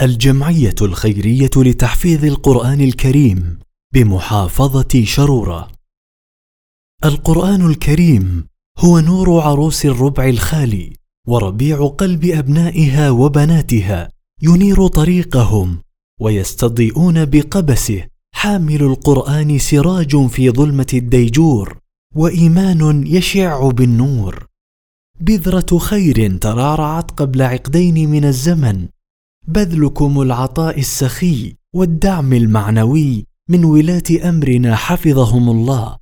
الجمعية الخيرية لتحفيظ القرآن الكريم بمحافظة شرورة. القرآن الكريم هو نور عروس الربع الخالي وربيع قلب أبنائها وبناتها ينير طريقهم ويستضيئون بقبسه حامل القرآن سراج في ظلمة الديجور وإيمان يشع بالنور. بذرة خير ترعرعت قبل عقدين من الزمن بذلكم العطاء السخي والدعم المعنوي من ولاه أمرنا حفظهم الله.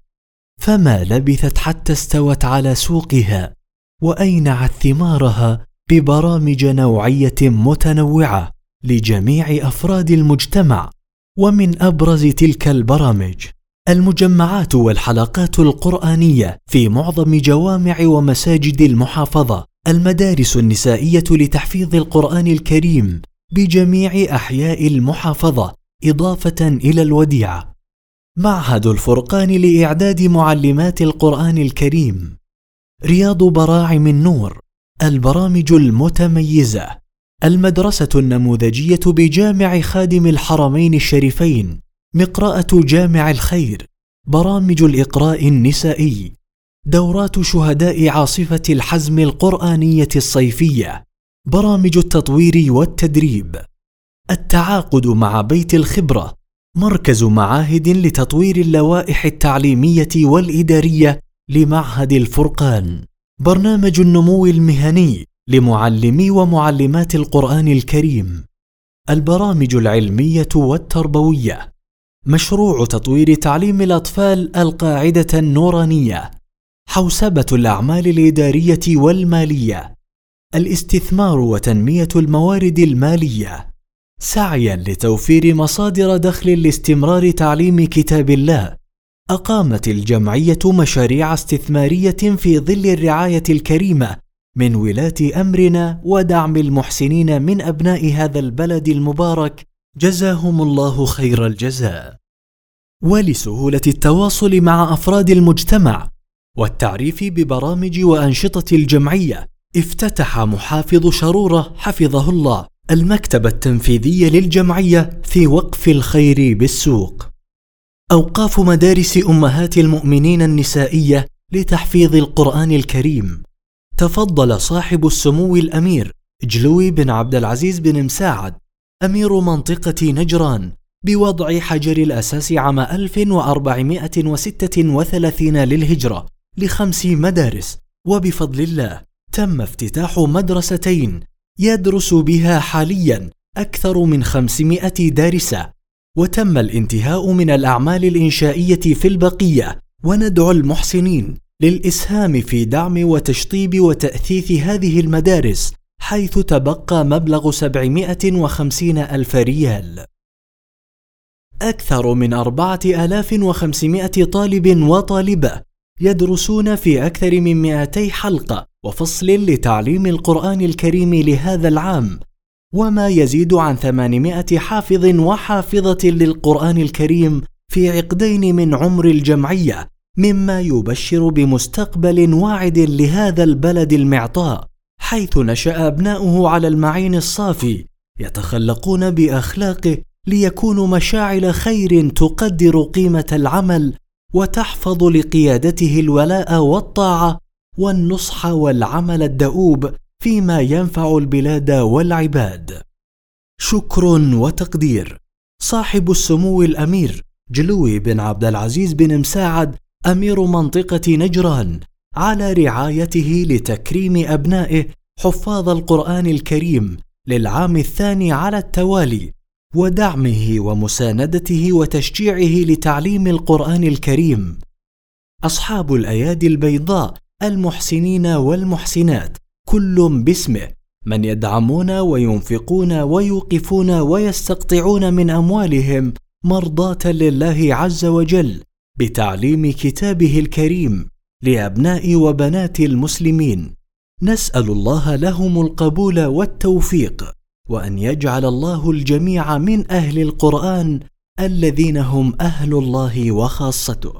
فما لبثت حتى استوت على سوقها وأينعت ثمارها ببرامج نوعية متنوعة لجميع أفراد المجتمع. ومن أبرز تلك البرامج المجمعات والحلقات القرآنية في معظم جوامع ومساجد المحافظة المدارس النسائية لتحفيظ القرآن الكريم بجميع أحياء المحافظة إضافة إلى الوديعة. معهد الفرقان لإعداد معلمات القرآن الكريم. رياض براعم النور البرامج المتميزة. المدرسة النموذجية بجامع خادم الحرمين الشريفين مقراه جامع الخير برامج الإقراء النسائي. دورات شهداء عاصفة الحزم القرآنية الصيفية. برامج التطوير والتدريب. التعاقد مع بيت الخبرة. مركز معاهد لتطوير اللوائح التعليمية والإدارية لمعهد الفرقان. برنامج النمو المهني لمعلمي ومعلمات القرآن الكريم. البرامج العلمية والتربوية. مشروع تطوير تعليم الأطفال القاعدة النورانية. حوسبة الأعمال الإدارية والمالية. الاستثمار وتنمية الموارد المالية. سعيا لتوفير مصادر دخل لاستمرار تعليم كتاب الله. أقامت الجمعية مشاريع استثمارية في ظل الرعاية الكريمة من ولاة أمرنا ودعم المحسنين من أبناء هذا البلد المبارك. جزاهم الله خير الجزاء. ولسهولة التواصل مع أفراد المجتمع والتعريف ببرامج وأنشطة الجمعية افتتح محافظ شرورة حفظه الله المكتب التنفيذي للجمعية في وقف الخير بالسوق. أوقاف مدارس أمهات المؤمنين النسائية لتحفيظ القرآن الكريم. تفضل صاحب السمو الأمير جلوي بن عبد العزيز بن مساعد أمير منطقة نجران بوضع حجر الأساس عام 1436 للهجرة لخمس مدارس وبفضل الله. تم افتتاح مدرستين يدرس بها حاليا أكثر من 500 دارسة وتم الانتهاء من الأعمال الإنشائية في البقية وندعو المحسنين للإسهام في دعم وتشطيب وتأثيث هذه المدارس حيث تبقى مبلغ 750 ألف ريال. أكثر من 4500 طالب وطالبة يدرسون في أكثر من 200 حلقة وفصل لتعليم القرآن الكريم لهذا العام وما يزيد عن 800 حافظ وحافظة للقرآن الكريم في عقدين من عمر الجمعية مما يبشر بمستقبل واعد لهذا البلد المعطاء حيث نشأ أبناؤه على المعين الصافي يتخلقون بأخلاقه ليكونوا مشاعل خير تقدر قيمة العمل وتحفظ لقيادته الولاء والطاعة والنصح والعمل الدؤوب فيما ينفع البلاد والعباد. شكر وتقدير. صاحب السمو الأمير جلوي بن عبد العزيز بن مساعد أمير منطقة نجران على رعايته لتكريم أبنائه حفاظ القرآن الكريم للعام الثاني على التوالي ودعمه ومساندته وتشجيعه لتعليم القرآن الكريم. أصحاب الأيادي البيضاء المحسنين والمحسنات كل باسمه. من يدعمون وينفقون ويوقفون ويستقطعون من أموالهم مرضاة لله عز وجل بتعليم كتابه الكريم لأبناء وبنات المسلمين. نسأل الله لهم القبول والتوفيق وأن يجعل الله الجميع من أهل القرآن الذين هم أهل الله وخاصته.